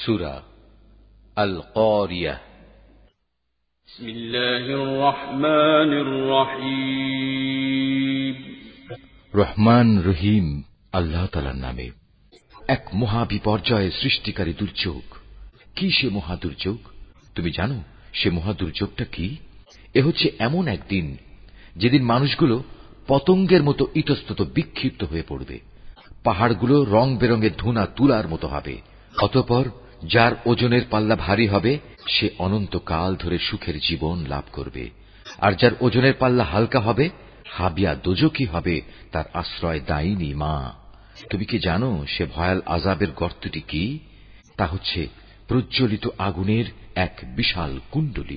সুরা আল করিয়া بسم الله الرحمن الرحيم রহমান রহিম আল্লাহ তালার নামে এক মহা বিপর্যয় সৃষ্টিকারী দুর্যোগ কি সে মহা দুর্যোগ তুমি জানো সে মহা দুর্যোগটা কি এ হচ্ছে এমন একদিন যেদিন মানুষগুলো পতঙ্গের মতো ইতস্তত বিক্ষিপ্ত হয়ে পড়বে পাহাড়গুলো রং বেরঙের ধুনা তুলার মতো হবে অতপর যার ওজনের পাল্লা ভারী হবে, সে অনন্তকাল ধরে সুখের জীবন লাভ করবে। আর যার ওজনের পাল্লা হালকা হবে, হাবিয়া দোজকি হবে, তার আশ্রয় দায়িনী মা। তুমি কি জানো সে ভয়াল আজাবের গর্তটি কি? তা হচ্ছে প্রজ্বলিত আগুনের এক বিশাল কুণ্ডলী।